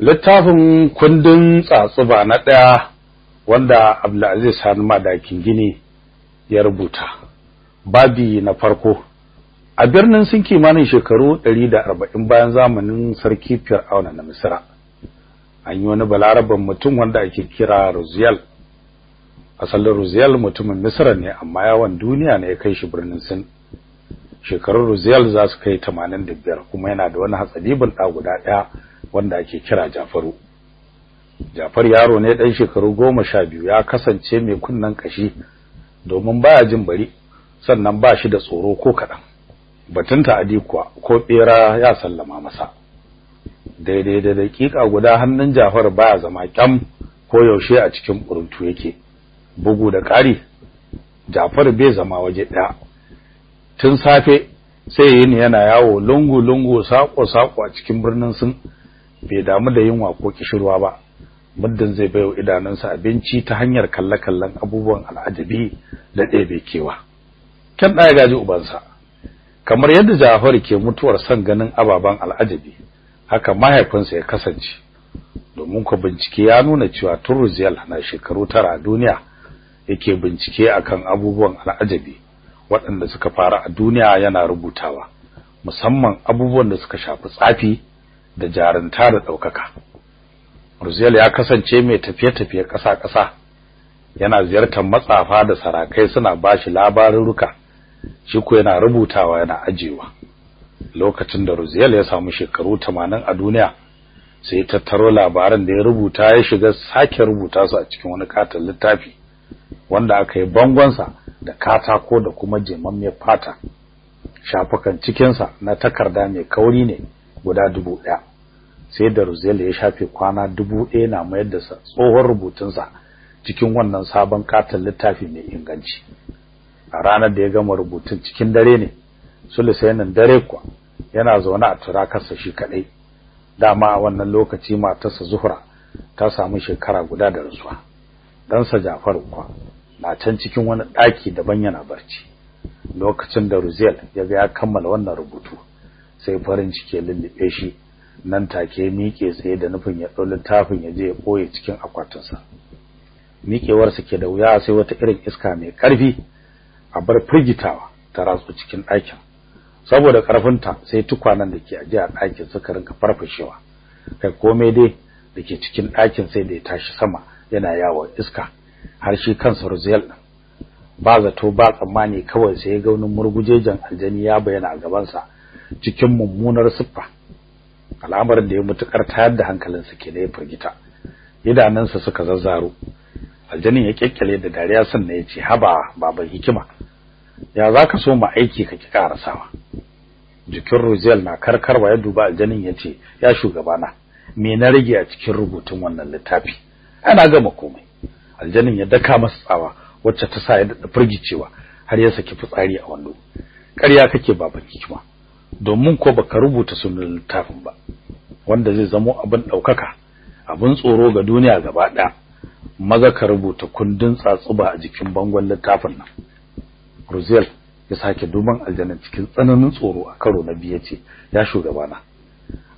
littafin kundin tsatsuba na ɗaya wanda Abdulaziz Sani Madakin Gini ya rubuta. Babi na farko. A birnin sun kimanin shekaru 140 bayan zamanin sarki Fir'auna na Misra an yi wani balaraban mutum wanda ake kira Ruziel asalin Ruziel mutumin Misra ne amma yawan duniya ne ya kai shi birnin Sin. Shekarun Ruziel za su kai 85 kuma yana da wani hatsalibin ɗa guda ɗaya wanda ake kira Jafaru. Jafar yaro ne dan shekaru goma sha biyu ya kasance mai kunnan kashi domin baya jin bari sannan ba shi da tsoro ko kaɗan. Batun ta'adi kuwa ko bera ya sallama masa. Daidai da dakika guda hannun Jafar baya zama kyam ko yaushe a cikin buruntu yake. Bugu da ƙari Jafar bai zama waje ɗaya. Tun safe sai yin yana yawo lungu lungu sako a cikin birnin sun bai damu da yunwa ko kishirwa ba. Muddin zai bayo idanunsa abinci ta hanyar kalle-kallen abubuwan al'ajabi da ɗebe kewa. Kan ɗaya gaji ubansa. Kamar yadda Jafar ke mutuwar son ganin ababen al'ajabi haka mahaifinsa ya kasance domin ku bincike ya nuna cewa Turuziyal na shekaru tara a duniya yake bincike akan abubuwan al'ajabi waɗanda suka fara a duniya yana rubutawa musamman abubuwan da suka shafi tsafi da jarunta da ɗaukaka. Ruzel ya kasance mai tafiye-tafiye ƙasa-ƙasa, yana ziyartar matsafa da sarakai suna ba shi labarurruka, shi ko yana rubutawa yana ajewa. Lokacin da Ruzel ya samu shekaru tamanin a duniya, sai tattaro labaran da ya rubuta ya shiga sake rubuta su a cikin wani katon littafi, wanda aka yi bangonsa da katako da kuma jemammiyar fata. Shafukan cikinsa na takarda mai kauri ne guda dubu ɗaya. sai da Ruzel ya shafe kwana dubu ɗaya na mayar da tsohon rubutunsa cikin wannan sabon katon littafi mai inganci a ranar da ya gama rubutun cikin dare ne Sulisainin dare kuwa yana zaune a turakarsa shi kaɗai. Dama a wannan lokaci matarsa Zuhra ta samu shekara guda da rasuwa. Ɗansa Jafar kuwa na can cikin wani ɗaki daban yana barci. Lokacin da Ruzel ya ga ya kammala wannan rubutu sai farin ciki ya lullube shi. Nan take miƙe tsaye da nufin ya ɗau littafin ya je ya ɓoye cikin akwatinsa. Miƙewarsa ke da wuya sai wata irin iska mai ƙarfi a bar firgitawa ta ratsu cikin ɗakin. Saboda ƙarfinta sai tukwanen da ke aje a ɗakin suka rinka farfashewa. Kai komai dai da ke cikin ɗakin sai da ya tashi sama yana yawon iska har shi kansa Ruzel ba zato ba tsammani kawai sai ya ga wani murgujejen aljani ya bayyana a gabansa cikin mummunar siffa. Al'amarin da ya mutukar tayar da hankalinsa ke da ya firgita. Idanunsa suka zazzaro aljanin ya kekkele da dariya sannan ya ce haba baban hikima ya za ka so mu aiki ka ki karasawa jikin Rozel na karkarwa ya duba aljanin ya ce ya shugabana me na rage a cikin rubutun wannan littafi? Ana gama komai. Aljanin ya daka masa tsawa wacce ta sa ya dada firgicewa har ya saki fitsari a wando. Ƙarya kake baban hikima domin ko baka rubuta sunan littafin ba wanda zai zamo abin ɗaukaka abin tsoro ga duniya gaba ɗaya. Maza ka rubuta kundin tsatsuba a jikin bangon littafin nan. Ruzel ya sake duban aljanna cikin tsananin tsoro a karo na biyu ya ce ya shugabana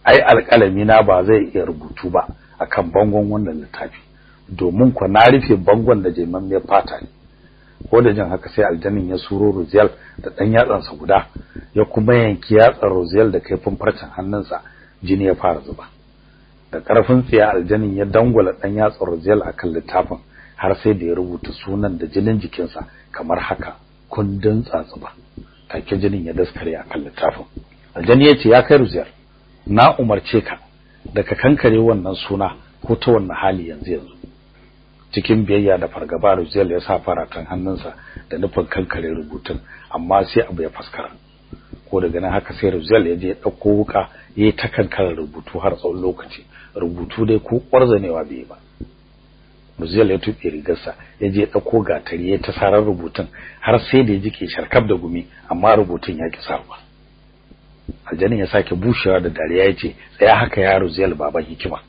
ai alƙalami na ba zai iya rubutu ba akan bangon wannan littafi. Domin ko na rufe bangon da jeman mai fata ne. Ko da jin haka sai aljanin ya suro Ruzel da dan yatsansa guda ya kuma yanki yatsar Ruzel da kaifin farcen hannunsa jini ya fara zuba. Da ƙarfin tsiya aljanin ya dangwala dan yatsar Ruzel akan littafin har sai da ya rubuta sunan da jinin jikinsa kamar haka kundin tsatsuba. Take jinin ya daskare akan littafin. Aljani ya ce ya kai Ruzel na umarce ka da ka kankare wannan suna ko ta wannan hali yanzu yanzu. Cikin biyayya da fargaba Ruzel ya sa faratan hannunsa da nufin kankare rubutun amma sai abu ya faskara. Ko daga nan haka sai Ruzel ya je ya ɗauko wuka yayi ta kankare rubutu har tsawon lokaci. Rubutu dai ko kwarzanewa bai ba. Ruzel ya tuɓe rigarsa ya je ya ɗauko gatari ya ta sarar rubutun har sai da ya jike sharkaf da gumi amma rubutun ya ki sarwa aljanin ya sake bushewa da dariya ya ce tsaya haka yaro ziyal baban hikima.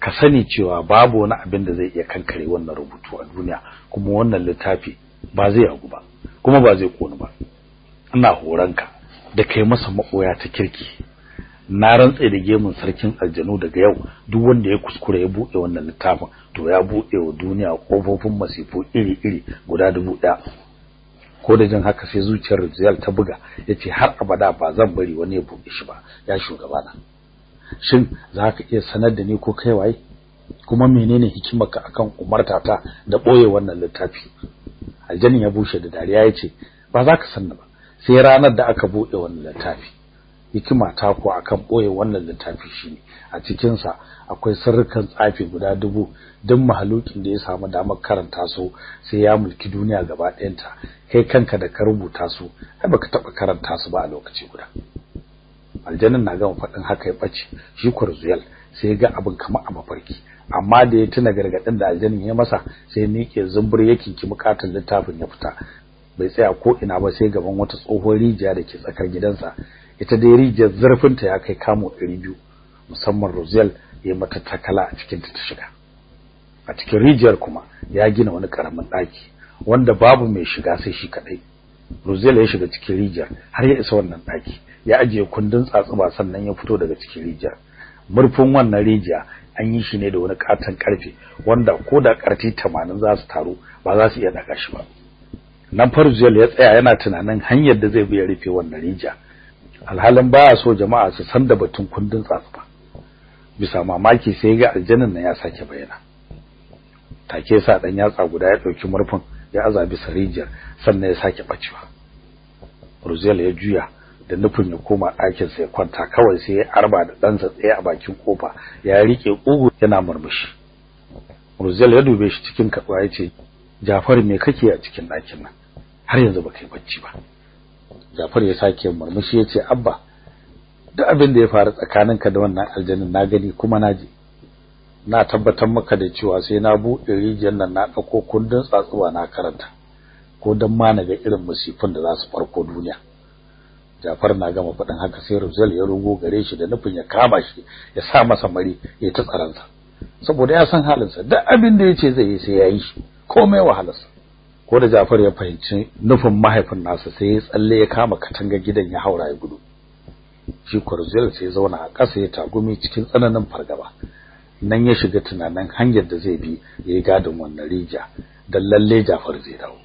Ka sani cewa babu wani abin da zai iya kankare wannan rubutu a duniya kuma wannan littafi ba zai yagu ba kuma ba zai konu ba. Ina horanka da kai masa makoya ta kirki. Na rantse da gemun sarkin aljanu daga yau duk wanda ya kuskure ya buɗe wannan littafin to ya buɗe wa duniya kofofin masifu iri-iri guda dubu ɗaya. Ko da jin haka sai zuciyar Rizal ta buga ya ce har abada ba zan bari wani ya buɗe shi ba ya shugabana. Shin za ka iya sanar da ni ko kai waye? Kuma menene hikimarka akan umarta ta da ɓoye wannan littafi? Aljanin ya bushe da dariya ya ce ba za ka sanna ba. Sai ranar da aka buɗe wannan littafi. Hikima ta ko akan ɓoye wannan littafi shine a cikin sa akwai sirrukan tsafi guda dubu duk mahalukin da ya samu damar karanta su sai ya mulki duniya gaba ɗayanta. Kai kanka da ka rubuta su ai baka taba karanta su ba a lokaci guda. Aljannin na gama faɗin haka ya ɓace shi kurzuyal sai ga abin kamar a mafarki. Amma da ya tuna gargaɗin da aljannin ya masa sai miƙe zumbur yake ki buƙatar littafin ya fita. Bai tsaya ko ina ba sai gaban wata tsohon rijiya da ke tsakar gidansa. Ita dai rijiyar zurfinta ya kai kamo ɗari biyu. Musamman Rosel ya mata takala a cikin ta shiga. A cikin rijiyar kuma ya gina wani ƙaramin ɗaki wanda babu mai shiga sai shi kaɗai. Rosel ya shiga cikin rijiyar har ya isa wannan ɗaki. Ya ajiye kundin tsatsuba sannan ya fito daga cikin rijiyar. Murfin wannan rijiya an yi shi ne da wani katon ƙarfe wanda ko da ƙarfi 80 za su taru ba za su iya daga shi ba. Nan Farziyal ya tsaya yana tunanin hanyar da zai bi ya rufe wannan rijiya. Alhalin baya so jama'a su san da batun kundin tsatsuba bisa mamaki sai ga aljannin nan ya sake bayyana. Take sa dan yatsa guda ya ɗauki murfin ya azabi sarijiyar sannan ya sake bacewa Ruziyal ya juya da nufin ya koma ɗakin sa ya kwanta kawai sai ya arba da ɗansa tsaye a bakin ƙofa ya riƙe kugu yana murmushi. Ruziyal ya dube shi cikin katsuwa ya ce Jafar me kake a cikin ɗakin nan? Har yanzu baka yi bacci ba. Jafar ya sake murmushi ya ce abba duk abin da ya faru tsakaninka da wannan aljannin na gani kuma na ji. Na tabbatar maka da cewa sai na buɗe rijiyar nan na ɗauko kundin tsatsuwa na karanta ko dan ma na ga irin musifin da za su farko duniya. Jafar na gama faɗin haka sai Rizal ya rugo gare shi da nufin ya kama shi ya sa masa mari ya ta tsaransa saboda ya san halinsa duk abin da ya ce zai yi sai ya yi shi. Komai wahalarsa. Ko da Jafar ya fahimci nufin mahaifin nasa sai ya tsalle ya kama katanga gidan ya haura ya gudu. Shi Kurzil sai ya zauna a ƙasa ya tagumi cikin tsananin fargaba. Nan ya shiga tunanin hanyar da zai bi ya yi gadin wannan rija dan lalle Jafar zai dawo.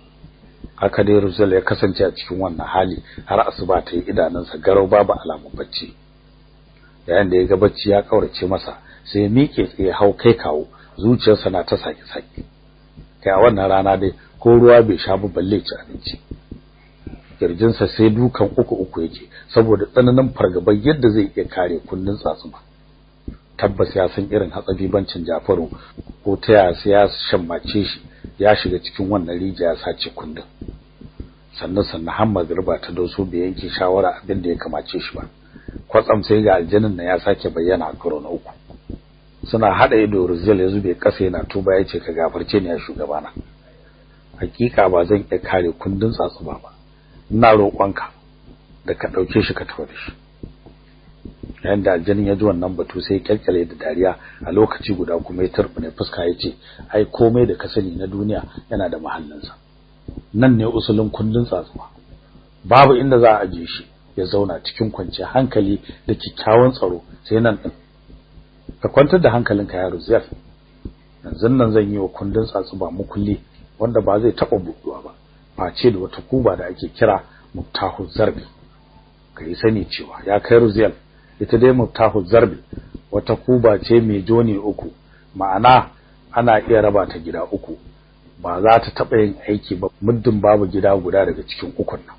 Haka dai Rizal ya kasance a cikin wannan hali har asuba ta yi idanunsa garau babu alamun bacci. Yayin da ya ga bacci ya kaurace masa sai ya miƙe tsaye hau kai kawo zuciyarsa na ta saki saki kai a wannan rana dai ko ruwa bai sha ba balle ci abinci. Kirjinsa sai dukan uku uku yake saboda tsananin fargabar yadda zai iya kare kullun tsatsuma tabbas ya san irin hatsabibancin Jafaru ko ta ya ya shammace shi ya shiga cikin wannan rijiya ya sace kundin. Sannan sannan Hamma Garba ta doso bai yanke shawara abin da ya kamace shi ba. Kwatsam sai ga aljannin nan ya sake bayyana a karo na uku. Suna hada ido Rizal ya zube kasa yana tuba ya ce ka gafarce ni ya shugabana. Hakika ba zan iya kare kundin tsatsuba ba. Ina roƙonka da ka ɗauke shi ka tafi shi. Yayin da aljanin ya ji wannan batu sai kyalkyale da dariya a lokaci guda kuma ya turbine fuska ya ce ai komai da ka sani na duniya yana da mahallinsa. Nan ne usulin kundin tsatsuwa babu inda za a aje shi ya zauna cikin kwanciyar hankali da kikkiawan tsaro. Sai nan din ka kwantar da hankalinka yaro ziyar yanzu nan zan yi wa kundin tsatsuba mukulli wanda ba zai taba buɗuwa ba face da wata kuba da ake kira muftahu zarbi. Kai sani cewa ya kai ruziyal ita dai muftahu zarbi wata kuba ce mai joni uku ma'ana ana iya raba ta gida uku. Ba za ta taba yin aiki ba muddin babu gida guda daga cikin ukun nan.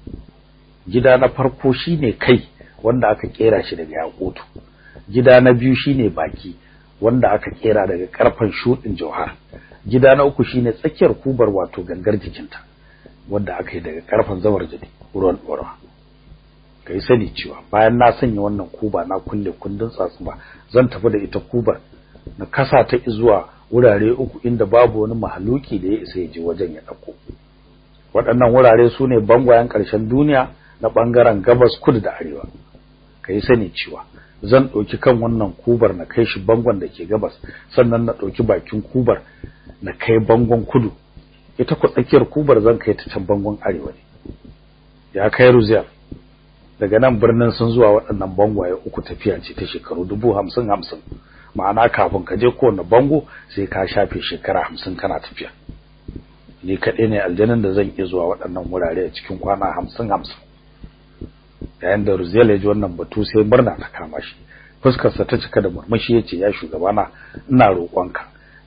Gida na farko shine kai wanda aka kera shi daga yakutu. Gida na biyu shine baki wanda aka kera daga karfan shudin jauhar. Gida na uku shine tsakiyar kubar wato gangar jikinta wanda aka yi daga karfan zawar jadi ruwan dorawa kai sani cewa bayan na sanya wannan kuba na kulle kundin tsatsuba zan tafi da ita kubar na kasa ta zuwa wurare uku inda babu wani mahaluki da ya isa ya je wajen ya ɗauko waɗannan wurare su ne bangwayen ƙarshen duniya na ɓangaren gabas kudu da arewa. Kai sani cewa zan ɗauki kan wannan kubar na kai shi bangon da ke gabas sannan na ɗauki bakin kubar na kai bangon kudu. Ita ku tsakiyar kubar zan kai ta can bangon arewa ne. Ya kai Ruzel daga nan birnin sun zuwa waɗannan bangwaye uku tafiya ce ta shekaru dubu hamsin hamsin. Ma'ana kafin ka je kowane bango sai ka shafe shekara hamsin kana tafiya. Ni kaɗai ne aljanin da zan iya zuwa waɗannan wurare a cikin kwana hamsin hamsin. Yayin da Ruzel ya ji wannan batu sai murna ta kama shi. Fuskarsa ta cika da murmushi ya ce ya shugabana ina roƙonka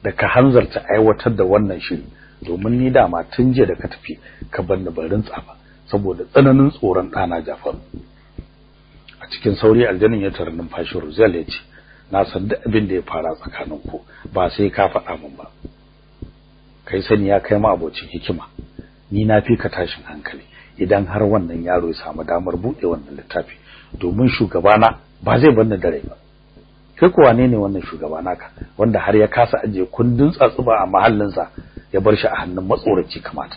da ka hanzarta aiwatar da wannan shiri. Domin ni dama tun jiya da ka tafi ka bar ni barin tsaba saboda tsananin tsoron ɗana Jafaru. A cikin sauri aljanin ya tarar numfashin Ruzel ya ce na san duk abin da ya fara tsakanin ku ba sai ka faɗa min ba. Kai sani ya kai ma abocin hikima. Ni na fi ka tashin hankali. Idan har wannan yaro ya samu damar buɗe wannan littafi domin shugabana ba zai bar ni dare ba. Kai ko wane ne wannan shugaba naka wanda har ya kasa ajiye kundin tsatsuba a mahallinsa ya bar shi a hannun matsoraci kamata?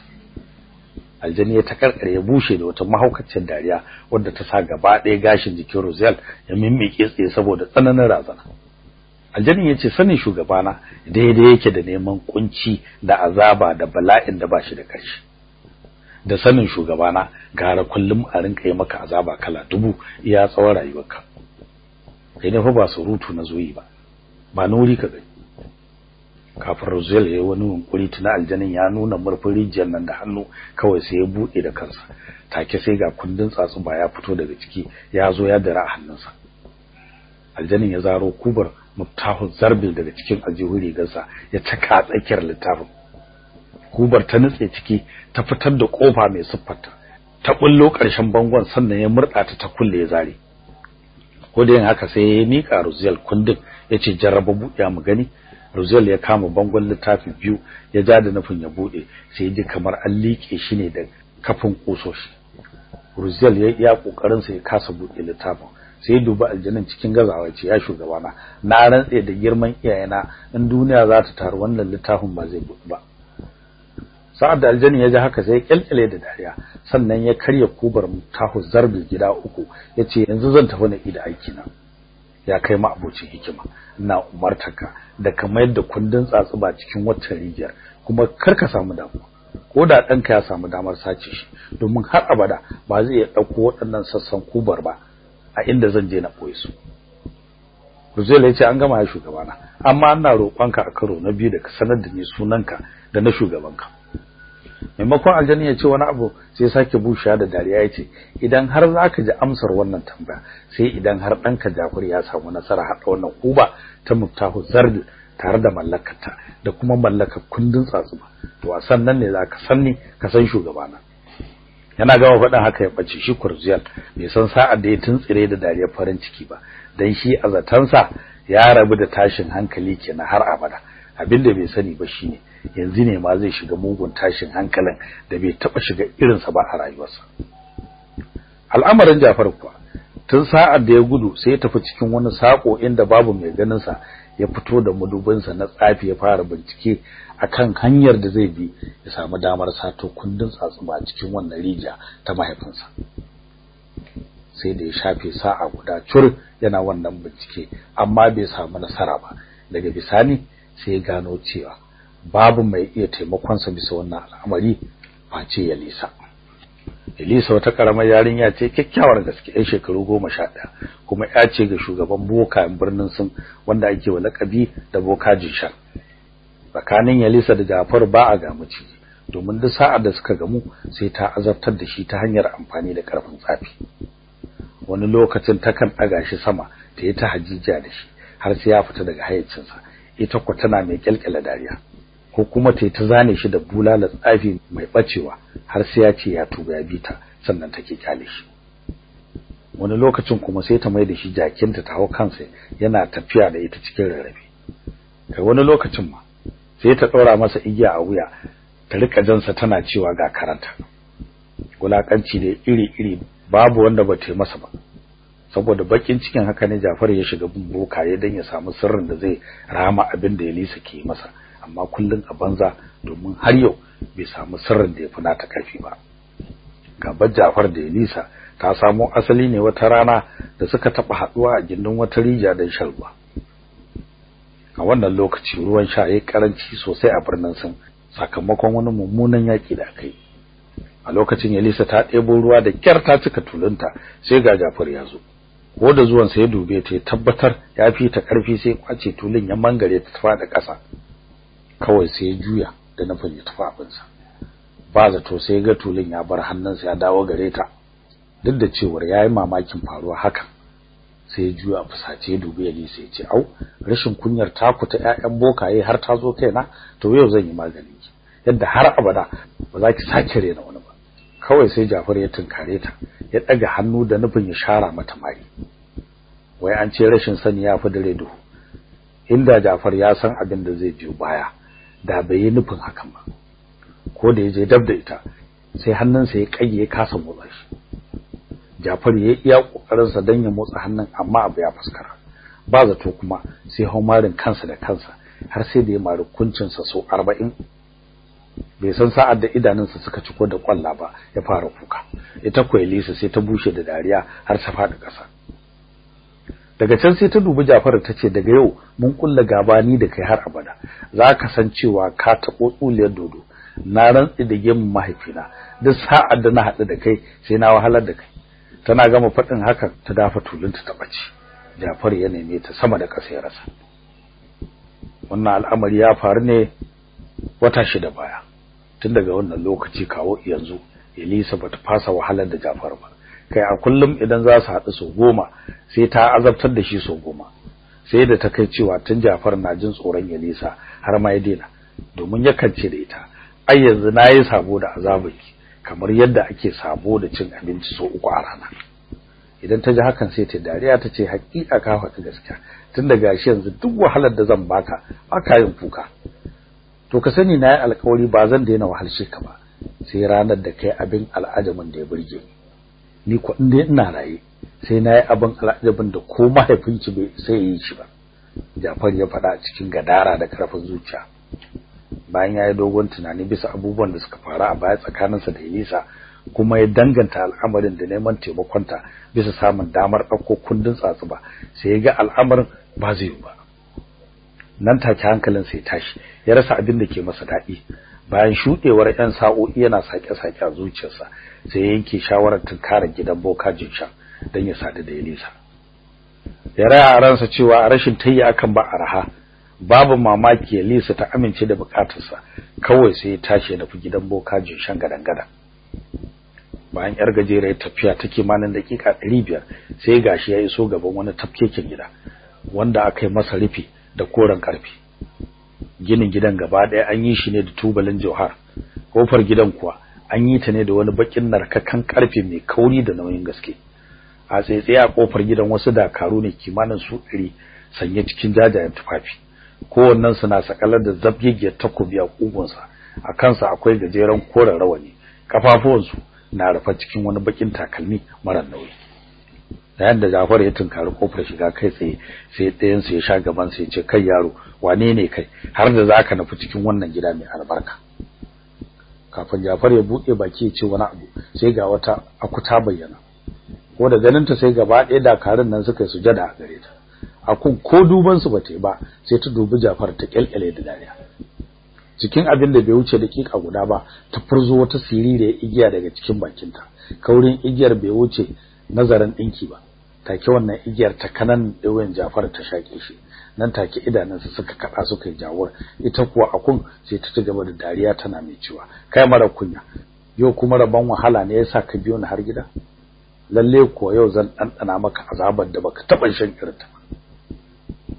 Aljani ya takarkare ya bushe da wata mahaukacin dariya wadda ta sa gaba ɗaya gashin jikin Rosel ya mimmike tsaye saboda tsananin razana. Aljani ya ce sanin shugabana daidai yake da neman kunci da azaba da bala'in da bashi da ƙarshe. Da sanin shugabana gara kullum a rinka yi maka azaba kala dubu iya tsawon rayuwarka. Kai ne fa ba surutu na zoyi ba ba nuri ka gani. Kafin Rosel ya yi wani yunkuri tuna aljanin ya nuna murfin rijiyar nan da hannu kawai sai ya buɗe da kansa. Take sai ga kundin tsatsu ba ya fito daga ciki ya zo ya dara a hannunsa. Aljanin ya zaro kubar muftahu zarbil daga cikin aljihun rigarsa ya caka tsakiyar littafin. Kubar ta nutse ciki ta fitar da ƙofa mai siffarta ta bullo ƙarshen bangon sannan ya murɗa ta ta kulle ya zare. Ko da yin haka sai ya mika Rosel kundin ya ce jarraba buɗe mu gani. Rosel ya kama bangon littafi biyu ya ja da nufin ya buɗe sai ya ji kamar an liƙe shi ne da kafin kusoshi Rosel ya iya ƙoƙarin sa ya kasa buɗe littafin sai ya duba aljannin cikin gazawa ce ya shugabana na rantse da girman iyayena in duniya za ta taru wannan littafin ba zai buɗe ba. Sa'ad da aljanni ya ji haka sai ya kyalkyale da dariya. Sannan ya karya kubar tahu zarbi gida uku. Yace yanzu zan tafi na ida aiki na ya kai ma abocin hikima. Ina umartaka da ka mayar da kundin tsatsuba cikin wata rijiyar kuma kar ka samu damuwa. Ko da ɗanka ya samu damar sace shi domin har abada ba zai iya ɗauko waɗannan sassan kubar ba a inda zan je na ɓoye su. Ruzela ya ce an gama ya shugabana. Amma ina roƙonka a karo na biyu da ka sanar da ni sunanka da na shugabanka. Maimakon aljani ya ce wani abu sai sake bushewa da dariya ya ce idan har za ka ji amsar wannan tambaya sai idan har ɗanka Jafar ya samu nasara haɗa wannan kuba ta muftahu zardi tare da mallakarta da kuma mallakar kundin tsatsuma to a sannan ne za ka sanni ka san shugabana. Yana gama faɗin haka ya ɓace shi kurziyal bai san sa'ar da ya tuntsire da dariyar farin ciki ba dan shi a ya rabu da tashin hankali kenan har abada. Abinda bai sani ba shine yanzu ne ma zai shiga mugun tashin hankalin da bai taba shiga irinsa ba a rayuwarsa. Al'amarin Jafar kuwa tun sa'ar da ya gudu sai ya tafi cikin wani sako inda babu mai ganin sa ya fito da mudubinsa na tsafi ya fara bincike akan hanyar da zai bi ya samu damar sato kundin tsatsuma cikin wannan rija ta mahaifinsa. Sai da ya shafe sa'a guda cur yana wannan bincike amma bai samu nasara ba. Daga bisani sai ya gano cewa babu mai iya taimakon sa bisa wannan al'amari face Yalisa Elisa wata karamar yarinya ce kyakkyawar gaske ɗan shekaru goma sha ɗaya kuma ya ce ga shugaban boka birnin sun wanda ake wa lakabi da boka jishan tsakanin Yalisa da Jafar ba a ga maciji domin duk sa'ar da suka gamu sai ta azabtar da shi ta hanyar amfani da ƙarfin tsafi. Wani lokacin takan ɗaga shi sama ta yi ta hajija da shi har sai ya fita daga hayyacinsa. Ita ko tana mai kyalkyala dariya. Ko kuma ta ta zane shi da bulala tsafi mai bacewa har sai ya ce ya tuba ya bita sannan take ƙyale shi. Wani lokacin kuma sai ta mai da shi jakinta ta hau kansa yana tafiya da ita cikin rarrafe. Kai wani lokacin ma sai ta ɗaura masa igiya a wuya ta riƙa jansa tana cewa ga karanta. Wulakanci da iri-iri babu wanda ba ta masa ba. Saboda bakin cikin haka ne Jafar ya shiga bin bokaye dan ya samu sirrin da zai rama abin da Elisa ke masa. Amma kullun a banza domin har yau bai samu sirrin da ya fi nata ƙarfi ba. Gabar Jafar da Elisa ta samo asali ne wata rana da suka taba haɗuwa a gindin wata rija da shan ruwa. A wannan lokaci ruwan sha yayi karanci sosai a birnin Sin sakamakon wani mummunan yaki da kai a lokacin Elisa ta ɗebo ruwa da kyar ta cika tulunta sai ga Jafar ya zo. Ko da zuwan sa ya dube ta tabbatar ya fi ta ƙarfi sai ƙwace tulun ya mangare ta tafa da ƙasa. Kawai sai ya juya da nufin ya tafi abinsa. Ba zato sai ga tulun ya bar hannunsa ya dawo gare ta. Duk da cewar yayi mamakin faruwa hakan sai ya juya fusace dubi Elisa ya ce au rashin kunyar taku ta ƴaƴan bokaye har ta zo kaina to yau zan yi magani yadda har abada ba za ki sake rena wani ba. Kawai sai Jafar ya tunkare ta ya daga hannu da nufin ya shara mata mari wai an ce rashin sani ya fi dare duhu. Inda Jafar ya san abin da zai biyo baya da bai yi nufin hakan ba. Ko da ya je dab da ita sai hannunsa ya kage ya kasa motsa shi. Jafar ya iya ƙoƙarin sa dan ya motsa hannun amma abu ya fuskara ba zato kuma sai haumarin kansa da kansa har sai da ya mari kuncin sa so 40 bai san sa'ar da idanunsa suka ciko da kwalla ba ya fara kuka. Ita ko Elisa sai ta bushe da dariya har ta faɗi kasa daga can sai ta dubi Jafar ta ce daga yau mun kulla gaba ni da kai har abada. Zaka san cewa ka tabo tsuliyar dodo. Na rantsi da gemun mahaifina. Duk sa'ar da na haɗu da kai sai na wahalar da kai. Tana gama faɗin haka ta dafa tulunta ta bace Jafar ya neme ta sama da ƙasa ya rasa. Wannan al'amari ya faru ne wata shida baya. Tun daga wannan lokaci kawo yanzu Elisa bata fasa wahalar da Jafar ba. Kai a kullum idan za su haɗu sau goma sai ta azabtar da shi sau goma. Sai da ta kai cewa tun Jafar na jin tsoron Elisa har ma ya daina. Domin yakan ce da ita ai yanzu na yi sabo da azabanki kamar yadda ake sabo da cin abinci sau uku a rana. Idan ta ji hakan sai ta dariya ta ce haƙiƙa ka faɗi gaskiya. Tun da gashi yanzu duk wahalar da zan baka aka yin kuka. To ka sani na yi alƙawari ba zan daina wahalshe ka ba sai ranar da kai abin al'ajabin da ya burge ni. Ko in dai ina raye sai na yi abin al'ajabin da ko mahaifinki bai sai yi shi ba. Jafar ya faɗa cikin gadara da ƙarfin zuciya. Bayan ya yi dogon tunani bisa abubuwan da suka faru a baya tsakaninsa da Elisa kuma ya danganta al'amarin da neman taimakonta bisa samun damar ɗauko kundin tsatsuba sai ya ga al'amarin ba zai yi ba. Nan take hankalin sai tashi ya rasa abin da ke masa daɗi. Bayan shuɗewar 'yan sa'o'i yana sake-sake a zuciyarsa sai ya yanke shawarar tunkara gidan boka jinsha don ya sadu da Elisa. Ya raya a ransa cewa a rashin tayya akan ba araha babu mamaki Elisa ta amince da bukatarsa kawai sai ya tashi da gidan boka jinshan gadan-gadan. Bayan yar gajeriyar tafiya ta kimanin dakika 500 sai gashi ya iso gaban wani tafkeken gida wanda aka yi masa rufi da koren ƙarfi ginin gidan gaba ɗaya an yi shi ne da tubalin jauhar. Kofar gidan kuwa an yi ta ne da wani bakin narkakan ƙarfe mai kauri da nauyin gaske. A tsaitsaye a ƙofar gidan wasu dakaru ne kimanin su ɗari sanye cikin jajayen tufafi. Kowannen suna sakalar da zabgegiyar takobi a kugunsa a kansa akwai gajeren koren rawani. Kafafuwansu na rufe cikin wani bakin takalmi mara nauyi. Da Jafar ya tunkari ƙofar shiga kai tsaye sai ɗayan su ya sha gaban sa ya ce kai yaro wane ne kai? Har da zaka nufi cikin wannan gida mai albarka. Kafin Jafar ya buɗe baki ya ce wani abu sai ga wata akuta bayyana. Ko da ganin ta sai gaba ɗaya dakarun nan suka yi sujada a gare ta. Akun ko duban su bata ba sai ta dubi Jafar ta kyalkyale da dariya. Cikin abin da bai wuce dakika guda ba ta furzo wata sirire igiya daga cikin bakinta. Kaurin igiyar bai wuce nazarin dinki ba. Take wannan igiyar ta kanan dawayen Jafar ta shake shi. Nan take idanunsa suka kada suka yi jawur. Ita kuwa akun sai ta ci gaba da dariya tana mai cewa kai mara kunya yau kuma rabon wahala ne yasa ka biyo ni har gida? Lalle ko yau zan dandana maka azabar da baka taba shan irinta ba.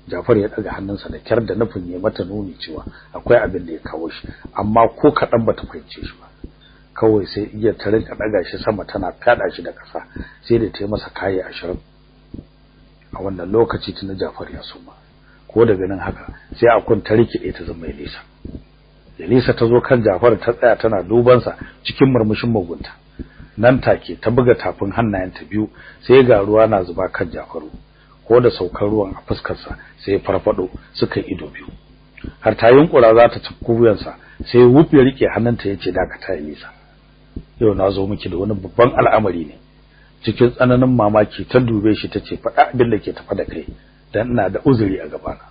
Jafar ya daga hannunsa da kyar da nufin ya mata nuni cewa akwai abin da ya kawo shi amma ko kadan bata fahimce shi ba. Kawai sai igiyar ta rinka daga shi sama tana fada shi da kasa sai da ta yi masa kayi 20 a wannan lokaci tun Jafar ya suma. Ko daga nan haka sai akun ta rikide ta zama Elisa. Elisa ta zo kan Jafar ta tsaya tana duban sa cikin murmushin mugunta. Nan take ta buga tafin hannayenta biyu sai ga ruwa na zuba kan Jafaru. Ko da saukar ruwan a fuskar sa sai farfado suka ido biyu. Har ta yunkura za ta tafku wuyansa sai wufi riƙe hannunta ya ce dakata Elisa. Yau na zo miki da wani babban al'amari ne. Cikin tsananin mamaki ta dube shi tace faɗa abin da ke tafa da kai. Dan ina da uzuri a gabana.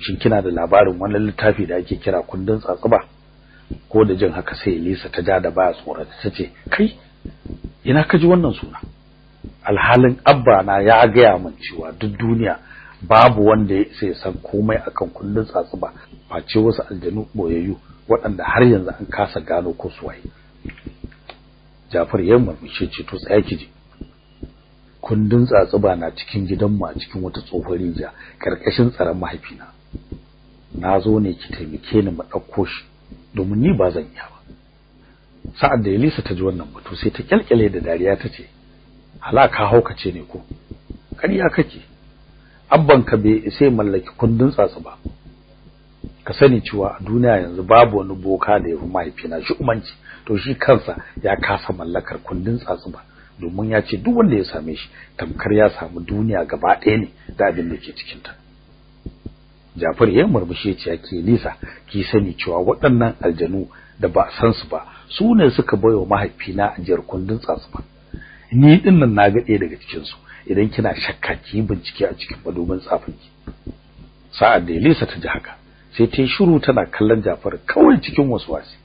Shin kina da labarin wannan littafi da ake kira kundin tsatsuba ko da jin haka sai Lisa ta ja da baya tsorata tace kai ina ka ji wannan suna? Alhalin abba na ya gaya min cewa duk duniya babu wanda ya sai san komai akan kundin tsatsuba face wasu aljanu boyayyu waɗanda har yanzu an kasa gano ko suwaye Jafar ya murmushe ce to tsaya kiji kundin tsatsuba na cikin gidanmu a cikin wata tsohuwar rijiya ƙarƙashin tsaron mahaifina. Na zo ne ki taimake ni mu ɗauko shi domin ni ba zan iya ba. Sa'ad da Elisa ta ji wannan batu sai ta kyalkyale da dariya ta ce halaka haukace ne ko? Kariya kake. Abban ka bai sai mallaki kundin tsatsu ba ka sani cewa a duniya yanzu babu wani boka da ya fi mahaifina shi umanci to shi kansa ya kasa mallakar kundin tsatsu ba domin ya ce duk wanda ya same shi tamkar ya samu duniya gaba ɗaya ne da abin da ke cikin ta Jafar ya murmushe ce yake Lisa ki sani cewa waɗannan aljanu da ba san su ba su ne suka bayo mahaifina ajiyar kundin tsatsu ba ni ɗin nan na ga ɗaya daga cikin su idan kina shakka ki bincike a cikin madubin tsafin ki sa'ad da Lisa ta ji haka sai ta yi shiru tana kallon Jafar kawai cikin waswasi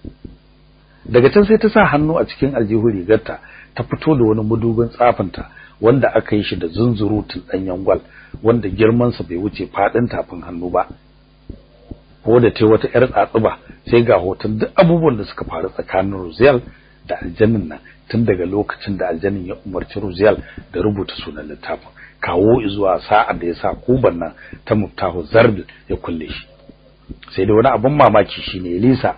daga can sai ta sa hannu a cikin aljihu rigarta ta fito da wani madubin tsafinta wanda aka yi shi da zunzurutun danyen gwal wanda girman sa bai wuce faɗin tafin hannu ba. Ko da tai wata yar tsatsuba sai ga hoton duk abubuwan da suka faru tsakanin Ruziel da aljannin nan tun daga lokacin da aljannin ya umarci Ruziel da rubuta sunan littafin. Kawo zuwa sa'ar da ya sa kuban nan ta muftahu zarbil ya kulle shi. Sai da wani abun mamaki shine Elisa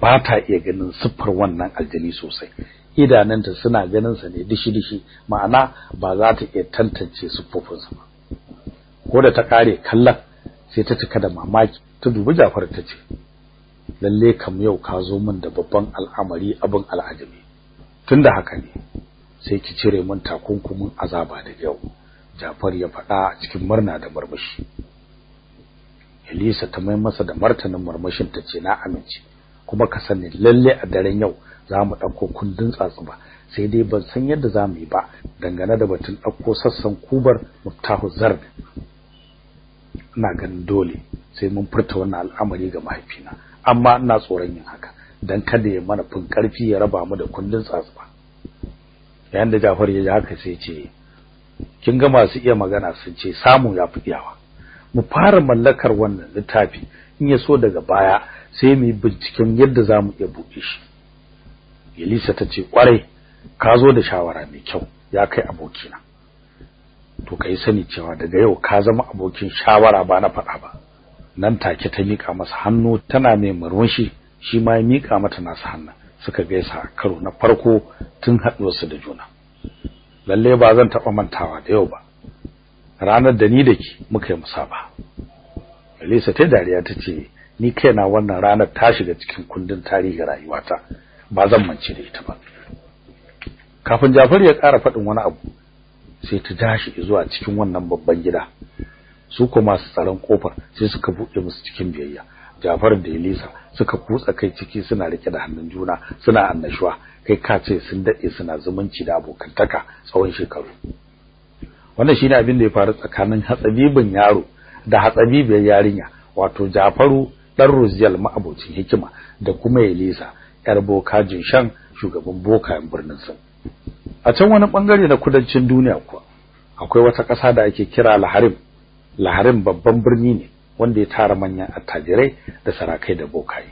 ba ta iya ganin siffar wannan aljani sosai. Idananta suna ganin sa ne dishi-dishi ma'ana ba za ta iya tantance siffofinsa ba. Ko da ta kare kallon sai ta cika da mamaki. Ta dubi Jafar ta ce lalle kam yau ka zo min da babban al'amari abin al'ajabi. Tunda haka ne sai ki cire min takunkumin azaba da yau Jafar ya faɗa cikin murna da murmushi. Elisa ta mai masa da martanin murmushin ta ce na amince. Kuma ka sani lalle a daren yau za mu ɗauko kundin tsatsuba. Sai dai ban san yadda za mu yi ba dangane da batun ɗauko sassan kubar muftahu zarb ina ganin dole sai mun furta wannan al'amari ga mahaifina amma ina tsoron yin haka dan kada ya mana fin ƙarfi ya raba mu da kundin tsatsuba. Yayin da Jafar ya ji haka sai ce kin ga masu iya magana sun ce samu ya fi iyawa. Mu fara mallakar wannan littafi in ya so daga baya sai mu yi binciken yadda za mu iya buɗe shi. Elisa ta ce ƙwarai ka zo da shawara mai kyau ya kai abokina. To kai sani cewa daga yau ka zama abokin shawara ba na faɗa ba. Nan take ta mika masa hannu tana mai murmushi shi ma ya mika mata nasa hannu suka gaisa karo na farko tun haɗuwarsu da juna. Lalle ba zan taɓa mantawa da yau ba. Ranar da ni da ki muka yi musaba Elisa ta dariya ta ce ni kaina wannan ranar ta shiga cikin kundin tarihi rayuwata. Ba zan mance da ita ba. Kafin Jafar ya ƙara faɗin wani abu sai ta tashi zuwa cikin wannan babban gida. Su kuma masu tsaron ƙofar sai suka buɗe musu cikin biyayya. Jafar da Elisa suka kutsa kai ciki suna riƙe da hannun juna suna annashuwa. Kai ka ce sun daɗe suna zumunci da abokantaka tsawon shekaru. Wannan shine abin da ya faru tsakanin hatsabibin yaro da hatsabibiyar yarinya wato Jafaru dan Ruziyal ma'abocin hikima da kuma Elisa yar boka Jinshan shugaban bokayen birnin Sin. A can wani ɓangare na kudancin duniya kuwa akwai wata ƙasa da ake kira Laharim. Laharim babban birni ne wanda ya tara manyan attajirai da sarakai da bokaye.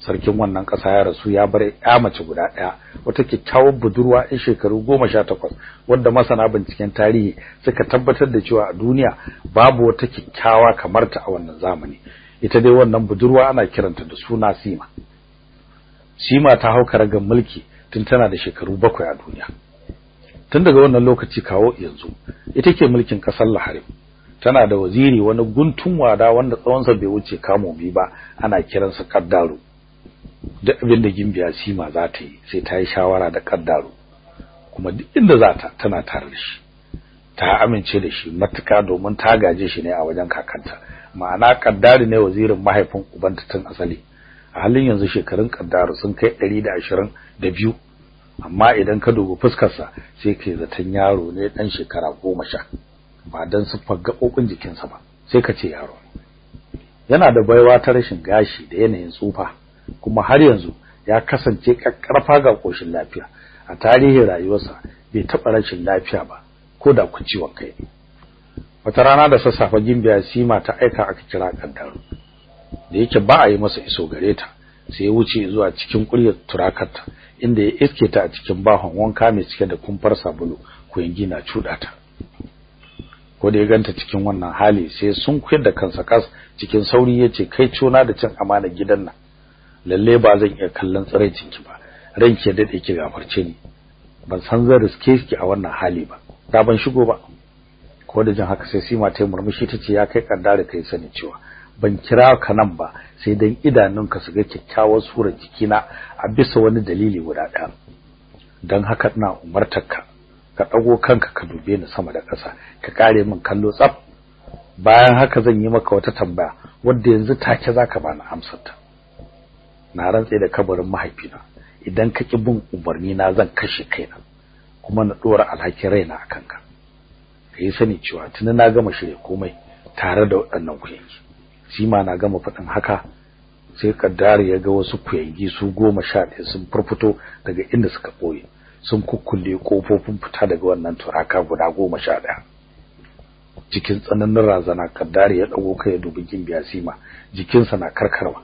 Sarkin wannan ƙasa ya rasu ya bar ya mace guda ɗaya wata kyakkyawar budurwa ɗin shekaru goma sha takwas wadda masana binciken tarihi suka tabbatar da cewa a duniya babu wata kyakkyawa kamar ta a wannan zamani. Ita dai wannan budurwa ana kiranta da suna Sima. Sima ta hau karagar mulki tun tana da shekaru bakwai a duniya. Tun daga wannan lokaci kawo yanzu ita ke mulkin ƙasar Laharim tana da waziri wani guntun wada wanda tsawonsa bai wuce kamo bi ba ana kiransa Kaddaru. Duk abin da gimbiya Sima za ta yi sai ta yi shawara da Kaddaru. Kuma duk inda za ta tana tare da shi. Ta amince da shi matuka domin ta gaje shi ne a wajen kakanta. Ma'ana Kaddaru ne wazirin mahaifin ubanta tun asali. A halin yanzu shekarun Kaddaru sun kai 122 amma idan ka dubi fuskar sa sai kai zaton yaro ne dan shekara 10 ba dan siffar gabobin jikinsa ba sai ka ce yaro yana da baiwa ta rashin gashi da yanayin tsufa kuma har yanzu ya kasance kakkarfa ga koshin lafiya. A tarihin rayuwarsa bai taɓa rashin lafiya ba ko da ku ciwon kai wata rana da sassafe gimbiya sima ta aika aka kira kaddaru da yake ba a yi masa iso gare ta sai ya wuce zuwa cikin kuryar turakarta inda ya iske ta a cikin bahon wanka mai cike da kumfar sabulu ko yangi na cuda ta. Ko da ya ganta cikin wannan hali sai sun kuyar da kansa kas cikin sauri ya ce kai cona da cin amana gidan nan. Lalle ba zan iya kallon tsiraicin ki ba. Ranki ya daɗe ki gafarce ni. Ban san zan riske ki a wannan hali ba. Da ban shigo ba. Ko da jin haka sai Sima ta murmushi tace ya kai kaddare kai sani cewa ban kira ka nan ba sai dan idanunka su ga kyakkyawar surar jikina a bisa wani dalili guda ɗaya. Dan haka ina umartarka ka dago kanka ka dube ni sama da ƙasa ka kare min kallo tsaf. Bayan haka zan yi maka wata tambaya wanda yanzu take zaka bani amsar ta na rantse da kabarin mahaifina idan ka ki bin umarni na zan kashe kaina kuma na dora alhakin raina akan ka kai sani cewa tuni na gama shirye komai tare da waɗannan kuyangi. Shi ma na gama faɗin haka sai kaddari ya ga wasu kuyangi su goma sha ɗaya sun furfuto daga inda suka ɓoye sun kukkulle kofofin fita daga wannan turaka guda goma sha ɗaya. Cikin tsananin razana kaddari ya ɗago kai ya dubi gimbiya sima jikinsa na karkarwa.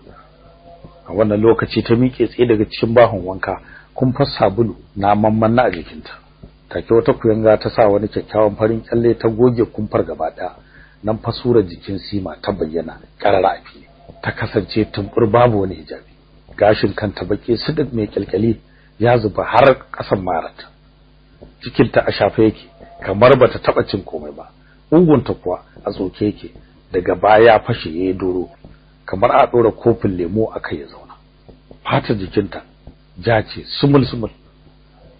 A wannan lokaci ta miƙe tsaye daga cikin bahon wanka kun fas sabulu na mamman a jikinta. Take wata kuyanga ta sa wani kyakkyawan farin kyalle ta goge kumfar gaba ɗaya. Nan fasura jikin sima ta bayyana karara a fili. Ta kasance tumbur babu wani hijabi. Gashin kanta baki sidik mai kyalkyali ya zuba har kasan marata. Cikin ta a shafe yake kamar bata taba cin komai ba. Ungunta kuwa a tsoke yake daga baya fashe yayi doro kamar a dora kofin lemo akai ya zauna. Fatar jikinta ja ce sumul sumul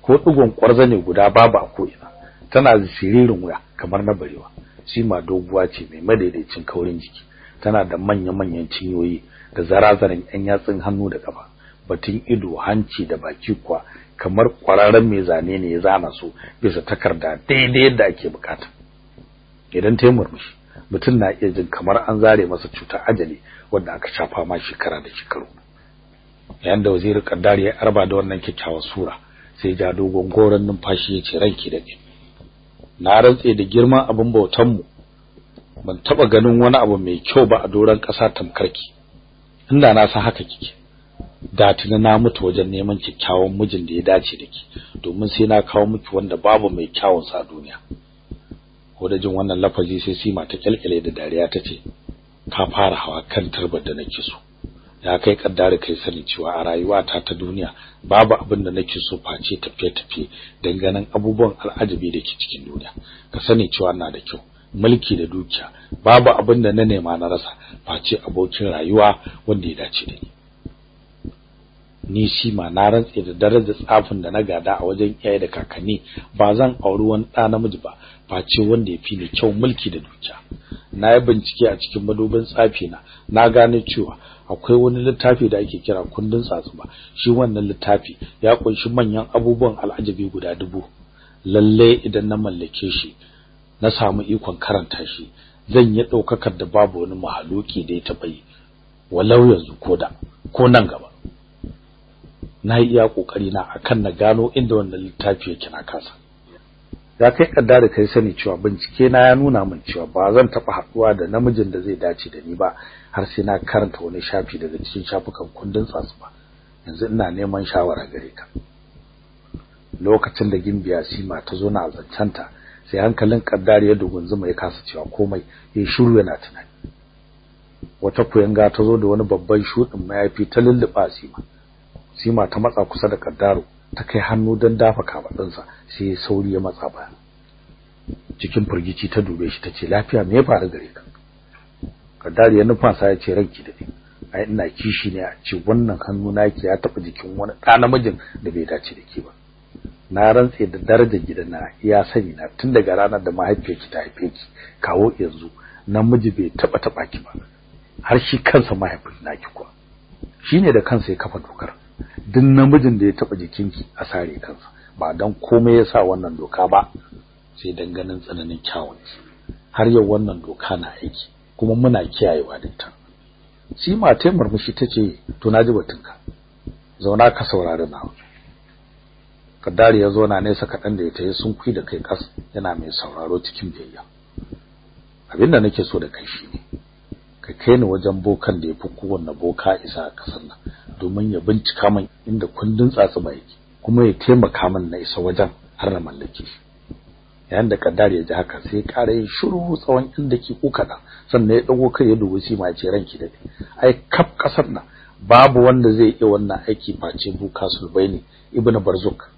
ko digon kwarza ne guda babu a ko'ina tana siririn wuya kamar na barewa. Shi ma doguwa ce mai madaidaicin kaurin jiki tana da manya-manyan cinyoyi da zarazaran yan yatsun hannu da kafa batun ido hanci da baki kuwa kamar kwararren mai zane ne ya zana su bisa takarda daidai yadda ake buƙata idan ta yi murmushi mutum na iya jin kamar an zare masa cutar ajali wanda aka shafa ma shekara da shekaru. Yayin da waziri kaddari ya arba da wannan kyakkyawar sura sai ja dogon goron numfashi ya ce ranki da na rantse da girman abin bautan mu ban taba ganin wani abu mai kyau ba a doran ƙasa tamkarki. Inda na san haka kike. Da tuna na mutu wajen neman kyakkyawan mijin da ya dace da ki domin sai na kawo miki wanda babu mai kyawun sa duniya. Ko da jin wannan lafazi sai sima ta kyalkyale da dariya tace ka fara hawa kan turbar da nake so. Ya kai kaddara kai sani cewa a rayuwata ta duniya babu abin da nake so face tafiye tafiye dan ganin abubuwan al'ajabi da ke cikin duniya. Ka sani cewa ina da kyau mulki da dukiya babu abin da na nema na rasa face abokin rayuwa wanda ya dace da ni. Ni shi ma na rantse da darajar tsafin da na gada a wajen iyaye da kakanni ba zan auri wani ɗa namiji ba face wanda ya fi ni kyau mulki da dukiya. Na yi bincike a cikin madubin tsafi na na gane cewa akwai wani littafi da ake kira kundin tsatsuba. Shi wannan littafi ya ƙunshi manyan abubuwan al'ajabi guda dubu. Lalle idan na mallake shi na samu ikon karanta shi zan yi daukakar da babu wani mahaluki da ya taba yi walau yanzu koda ko nan gaba. Na yi iya ƙoƙari na akan na gano inda wannan littafi yake na kasa. Ya kai kadda da kai sani cewa bincike na ya nuna min cewa ba zan taba haɗuwa da namijin da zai dace da ni ba har sai na karanta wani shafi daga cikin shafukan kundin tsatsu ba. Yanzu ina neman shawara gare ka. Lokacin da gimbiya sima ta zo na zancanta sai hankalin kaddari ya dugunzuma ya kasa cewa komai ya shiru yana tunani. Wata kuyanga ta zo da wani babban shudin mayafi ta lulluba sima. Sima ta matsa kusa da kaddaro ta kai hannu don dafa kafadinsa sai ya sauri ya matsa baya. Cikin furgici ta dube shi tace lafiya me ya faru gare ka? Kaddari ya nufa sa ya ce ranki da ai ina kishi ne a ce wannan hannu naki ya taba jikin wani ɗa namijin da bai dace da ke ba. Na rantse da darajar gidana ya sani na tun daga ranar da mahaifiyarki ta haife ki kawo yanzu namiji bai taba taba ki ba har shi kansa mahaifin naki kuwa. Shine da kansa ya kafa dokar. Duk namijin da ya taba jikinki a sare kansa ba dan komai yasa wannan doka ba sai dan ganin tsananin kyawun har yau wannan doka na aiki kuma muna kiyayewa da ita. Shi matai murmushi tace to na ji batunka. Zauna ka saurari na Kaddari ya zo na nesa kaɗan da ya sunkui da kai kas yana mai sauraro cikin biyayya. Abinda nake so da kai shine ka kai ni wajen bokan da yafi kowanne boka isa a ƙasar nan domin ya bincika min inda kundin tsatsuba yake kuma ya taimaka min na isa wajen har na mallake shi. Yayin da kaddari ya ji haka sai ƙara yin shiru tsawon inda ki kuka da sannan ya dago kai ya dubi shi ma ya ce ranki da ai kaf ƙasar nan babu wanda zai iya wannan aiki face Buka Sulbaini ibnu Barzuk